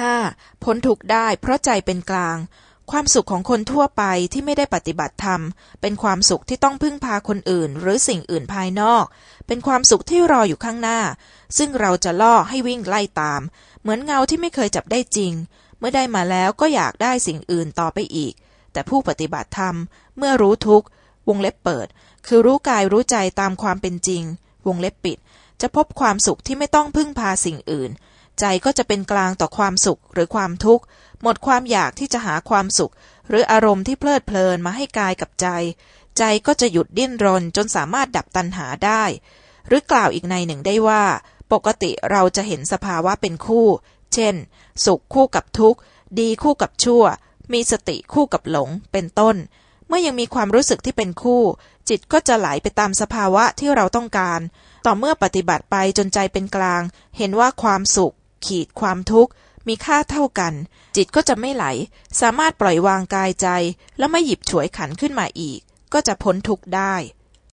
ห้าพ้นทุกข์ได้เพราะใจเป็นกลาง ความสุขของคนทั่วไปที่ไม่ได้ปฏิบัติธรรม เป็นความสุขที่ต้องพึ่งพาคนอื่น หรือสิ่งอื่นภายนอก เป็นความสุขที่รออยู่ข้างหน้า ซึ่งเราจะล่อให้วิ่งไล่ตาม เหมือนเงาที่ไม่เคยจับได้จริง เมื่อได้มาแล้วก็อยากได้สิ่งอื่นต่อไปอีก แต่ผู้ปฏิบัติธรรม เมื่อรู้ทุกข์วงเล็บเปิด คือรู้กายรู้ใจตามความเป็นจริง วงเล็บปิด จะพบความสุขที่ไม่ต้องพึ่งพาสิ่งอื่น ใจก็จะเป็นกลางต่อความสุขหรือความทุกข์ หมดความอยากที่จะหาความสุข หรืออารมณ์ที่เพลิดเพลินมาให้กายกับใจ ใจก็จะหยุดดิ้นรนจนสามารถดับตัณหาได้ หรือกล่าวอีกในหนึ่งได้ว่า ปกติเราจะเห็นสภาวะเป็นคู่ เช่น สุขคู่กับทุกข์ ดีคู่กับชั่ว มีสติคู่กับหลง เป็นต้น เมื่อยังมีความรู้สึกที่เป็นคู่ จิตก็จะไหลไปตามสภาวะที่เราต้องการ ต่อเมื่อปฏิบัติไปจนใจเป็นกลาง เห็นว่าความสุข ขีดความทุกข์มีค่าเท่ากัน จิตก็จะไม่ไหล สามารถปล่อยวางกายใจ และไม่หยิบฉวยขันขึ้นมาอีก ก็จะพ้นทุกข์ได้